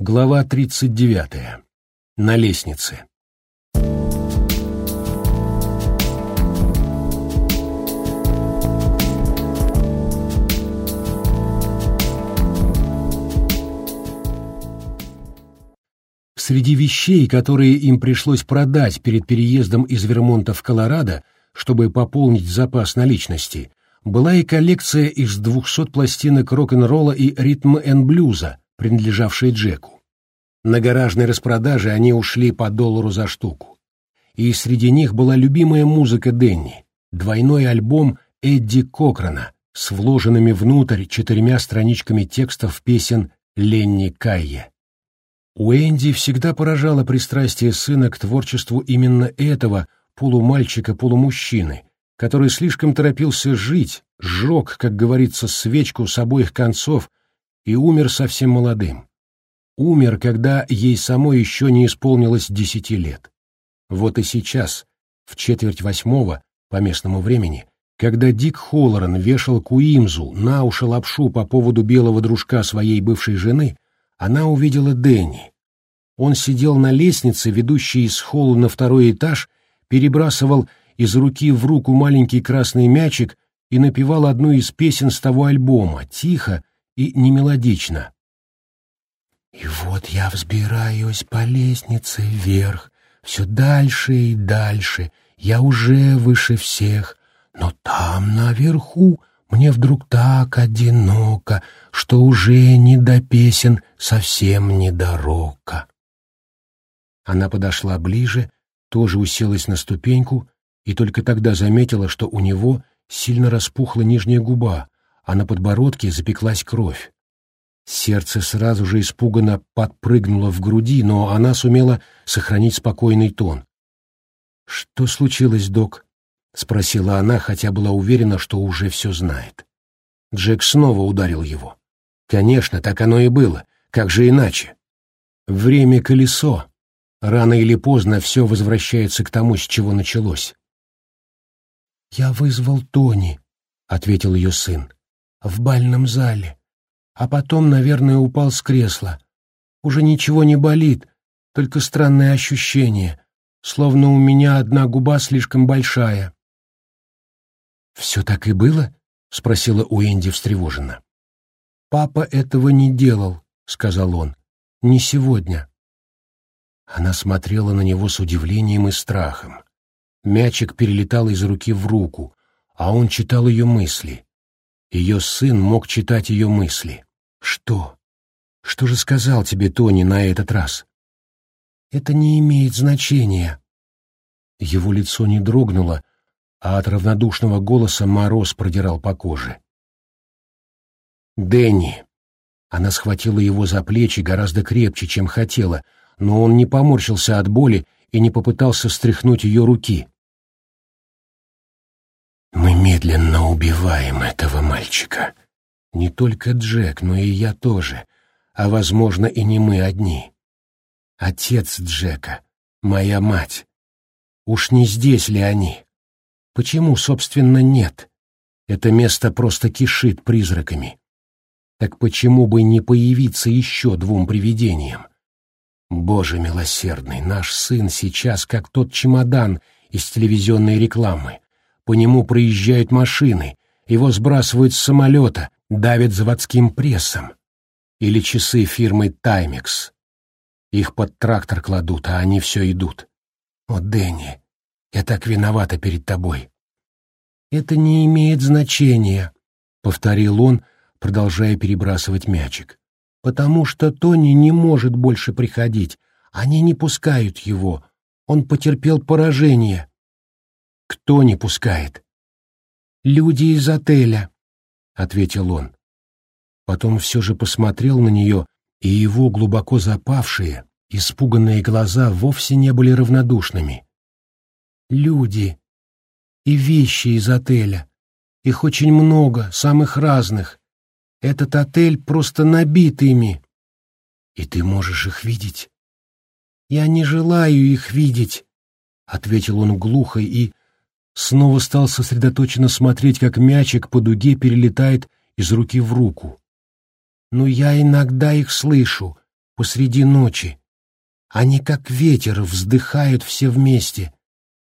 Глава 39. На лестнице. Среди вещей, которые им пришлось продать перед переездом из Вермонта в Колорадо, чтобы пополнить запас наличности, была и коллекция из двухсот пластинок рок-н-ролла и ритм-н-блюза, принадлежавшие Джеку. На гаражной распродаже они ушли по доллару за штуку. И среди них была любимая музыка Денни, двойной альбом Эдди Кокрана с вложенными внутрь четырьмя страничками текстов песен Ленни Кайе. У Энди всегда поражало пристрастие сына к творчеству именно этого полумальчика-полумужчины, который слишком торопился жить, сжег, как говорится, свечку с обоих концов и умер совсем молодым. Умер, когда ей самой еще не исполнилось десяти лет. Вот и сейчас, в четверть восьмого, по местному времени, когда Дик Холлоран вешал Куимзу на уши лапшу по поводу белого дружка своей бывшей жены, она увидела Дэнни. Он сидел на лестнице, ведущей из холла на второй этаж, перебрасывал из руки в руку маленький красный мячик и напевал одну из песен с того альбома, тихо и немелодично. «И вот я взбираюсь по лестнице вверх, все дальше и дальше, я уже выше всех, но там наверху мне вдруг так одиноко, что уже не до песен, совсем не до рока. Она подошла ближе, тоже уселась на ступеньку и только тогда заметила, что у него сильно распухла нижняя губа, а на подбородке запеклась кровь. Сердце сразу же испуганно подпрыгнуло в груди, но она сумела сохранить спокойный тон. «Что случилось, док?» — спросила она, хотя была уверена, что уже все знает. Джек снова ударил его. Конечно, так оно и было. Как же иначе? Время — колесо. Рано или поздно все возвращается к тому, с чего началось. «Я вызвал Тони», — ответил ее сын, — «в бальном зале. А потом, наверное, упал с кресла. Уже ничего не болит, только странное ощущение, словно у меня одна губа слишком большая». «Все так и было?» — спросила Уэнди встревоженно. «Папа этого не делал», — сказал он. «Не сегодня». Она смотрела на него с удивлением и страхом. Мячик перелетал из руки в руку, а он читал ее мысли. Ее сын мог читать ее мысли. «Что? Что же сказал тебе Тони на этот раз?» «Это не имеет значения». Его лицо не дрогнуло, а от равнодушного голоса мороз продирал по коже. «Дэнни!» Она схватила его за плечи гораздо крепче, чем хотела, но он не поморщился от боли и не попытался стряхнуть ее руки. «Мы медленно убиваем этого мальчика. Не только Джек, но и я тоже, а, возможно, и не мы одни. Отец Джека, моя мать. Уж не здесь ли они?» Почему, собственно, нет? Это место просто кишит призраками. Так почему бы не появиться еще двум привидениям? Боже милосердный, наш сын сейчас как тот чемодан из телевизионной рекламы. По нему проезжают машины, его сбрасывают с самолета, давят заводским прессом. Или часы фирмы «Таймекс». Их под трактор кладут, а они все идут. О, Дэнни, я так виновата перед тобой. Это не имеет значения, повторил он, продолжая перебрасывать мячик. Потому что Тони не может больше приходить. Они не пускают его. Он потерпел поражение. Кто не пускает? Люди из отеля, ответил он. Потом все же посмотрел на нее, и его глубоко запавшие, испуганные глаза вовсе не были равнодушными люди и вещи из отеля. Их очень много, самых разных. Этот отель просто набит ими. И ты можешь их видеть? Я не желаю их видеть, — ответил он глухо и снова стал сосредоточенно смотреть, как мячик по дуге перелетает из руки в руку. Но я иногда их слышу, посреди ночи. Они как ветер вздыхают все вместе,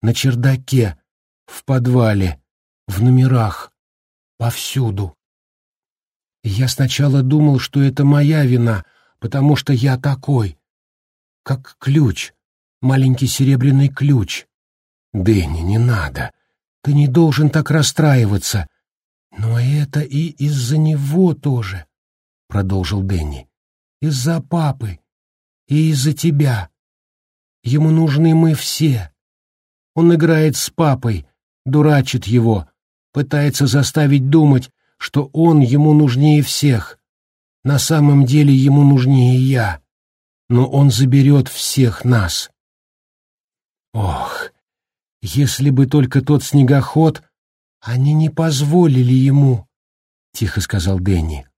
на чердаке, в подвале, в номерах, повсюду. Я сначала думал, что это моя вина, потому что я такой, как ключ, маленький серебряный ключ. Дэнни, не надо, ты не должен так расстраиваться. Но это и из-за него тоже, — продолжил Дэнни. Из-за папы и из-за тебя. Ему нужны мы все. Он играет с папой, дурачит его, пытается заставить думать, что он ему нужнее всех. На самом деле ему нужнее я, но он заберет всех нас. Ох, если бы только тот снегоход... Они не позволили ему, — тихо сказал Дэнни.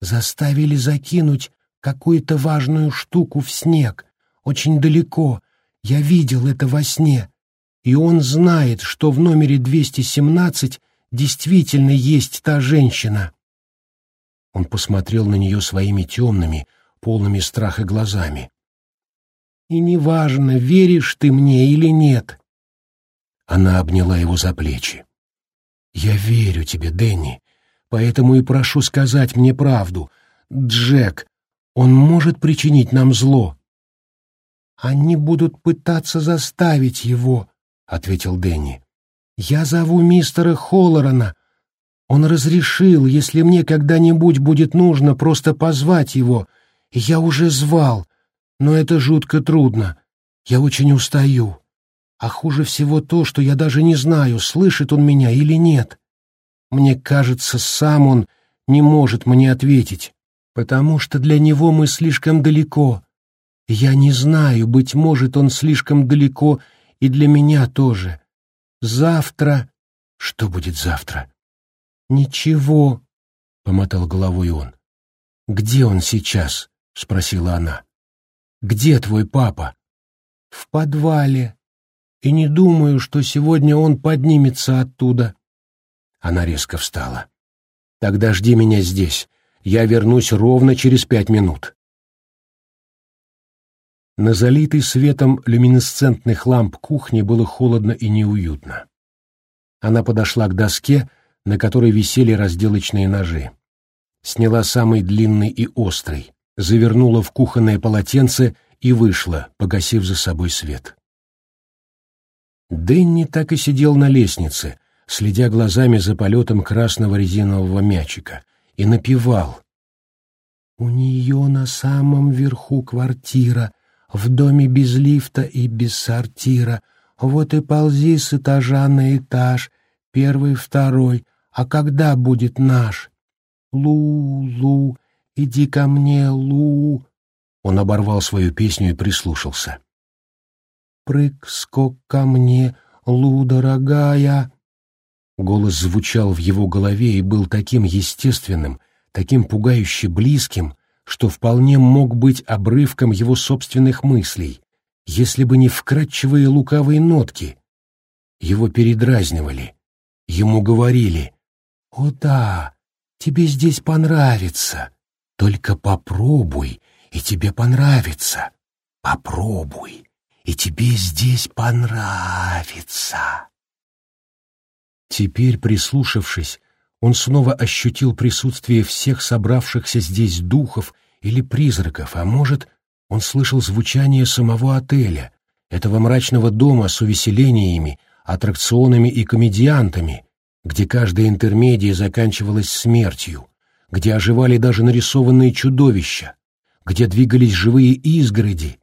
Заставили закинуть какую-то важную штуку в снег, очень далеко. Я видел это во сне. И он знает, что в номере 217 действительно есть та женщина. Он посмотрел на нее своими темными, полными страха глазами. «И неважно, веришь ты мне или нет». Она обняла его за плечи. «Я верю тебе, Дэнни, поэтому и прошу сказать мне правду. Джек, он может причинить нам зло». «Они будут пытаться заставить его», — ответил Дэнни. «Я зову мистера Холлорана. Он разрешил, если мне когда-нибудь будет нужно, просто позвать его. Я уже звал, но это жутко трудно. Я очень устаю. А хуже всего то, что я даже не знаю, слышит он меня или нет. Мне кажется, сам он не может мне ответить, потому что для него мы слишком далеко. Я не знаю, быть может, он слишком далеко и для меня тоже. Завтра... Что будет завтра? Ничего, — помотал головой он. Где он сейчас? — спросила она. Где твой папа? В подвале. И не думаю, что сегодня он поднимется оттуда. Она резко встала. Тогда жди меня здесь. Я вернусь ровно через пять минут. На залитой светом люминесцентных ламп кухни было холодно и неуютно. Она подошла к доске, на которой висели разделочные ножи. Сняла самый длинный и острый, завернула в кухонное полотенце и вышла, погасив за собой свет. Дэнни так и сидел на лестнице, следя глазами за полетом красного резинового мячика, и напевал. «У нее на самом верху квартира, в доме без лифта и без сортира. Вот и ползи с этажа на этаж, первый, второй, а когда будет наш? Лу-лу, иди ко мне, Лу. Он оборвал свою песню и прислушался. Прыг-скок ко мне, Лу, дорогая. Голос звучал в его голове и был таким естественным, таким пугающе близким, что вполне мог быть обрывком его собственных мыслей, если бы не вкрадчивые лукавые нотки. Его передразнивали, ему говорили «О да, тебе здесь понравится, только попробуй, и тебе понравится, попробуй, и тебе здесь понравится». Теперь, прислушавшись, он снова ощутил присутствие всех собравшихся здесь духов или призраков, а может, он слышал звучание самого отеля, этого мрачного дома с увеселениями, аттракционами и комедиантами, где каждая интермедия заканчивалась смертью, где оживали даже нарисованные чудовища, где двигались живые изгороди,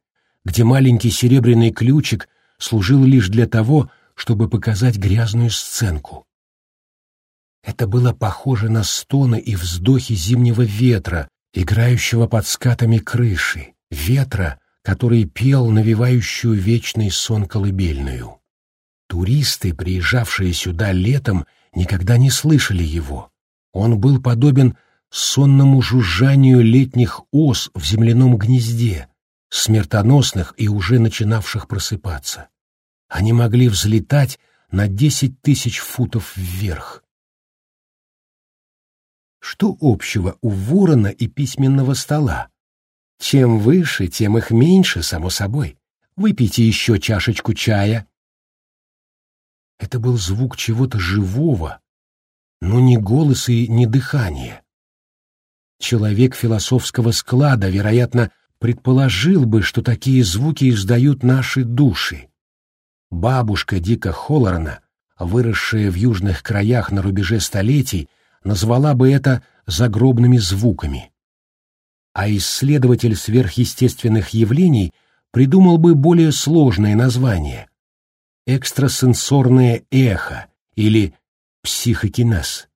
где маленький серебряный ключик служил лишь для того, чтобы показать грязную сценку. Это было похоже на стоны и вздохи зимнего ветра, играющего под скатами крыши, ветра, который пел навевающую вечный сон колыбельную. Туристы, приезжавшие сюда летом, никогда не слышали его. Он был подобен сонному жужжанию летних ос в земляном гнезде, смертоносных и уже начинавших просыпаться. Они могли взлетать на десять тысяч футов вверх. Что общего у ворона и письменного стола? Чем выше, тем их меньше, само собой. Выпейте еще чашечку чая. Это был звук чего-то живого, но не голос и не дыхание. Человек философского склада, вероятно, предположил бы, что такие звуки издают наши души. Бабушка Дика Холлорна, выросшая в южных краях на рубеже столетий, назвала бы это загробными звуками. А исследователь сверхъестественных явлений придумал бы более сложное название — экстрасенсорное эхо или психокинез.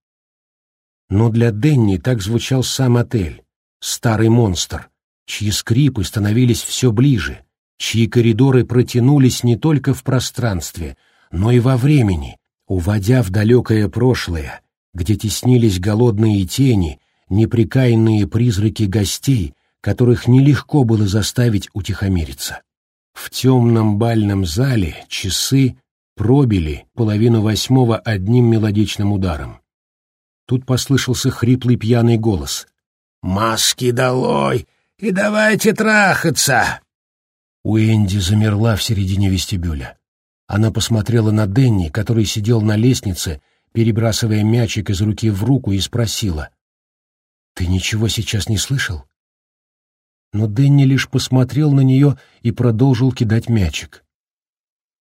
Но для Денни так звучал сам отель, старый монстр, чьи скрипы становились все ближе, чьи коридоры протянулись не только в пространстве, но и во времени, уводя в далекое прошлое, где теснились голодные тени, неприкаянные призраки гостей, которых нелегко было заставить утихомириться. В темном бальном зале часы пробили половину восьмого одним мелодичным ударом. Тут послышался хриплый пьяный голос. «Маски долой! И давайте трахаться!» Уэнди замерла в середине вестибюля. Она посмотрела на Денни, который сидел на лестнице, перебрасывая мячик из руки в руку, и спросила. «Ты ничего сейчас не слышал?» Но Денни лишь посмотрел на нее и продолжил кидать мячик.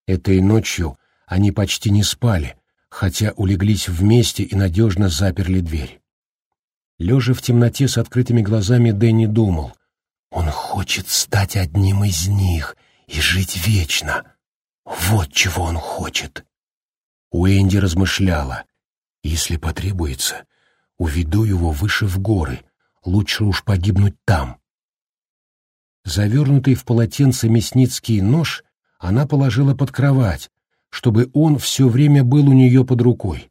Этой ночью они почти не спали, хотя улеглись вместе и надежно заперли дверь. Лежа в темноте с открытыми глазами, Дэнни думал, «Он хочет стать одним из них и жить вечно. Вот чего он хочет». Уэнди размышляла, «Если потребуется, уведу его выше в горы, лучше уж погибнуть там». Завернутый в полотенце мясницкий нож она положила под кровать, чтобы он все время был у нее под рукой.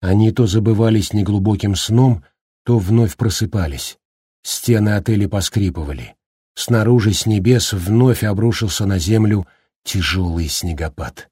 Они то забывались неглубоким сном, то вновь просыпались. Стены отеля поскрипывали. Снаружи с небес вновь обрушился на землю тяжелый снегопад.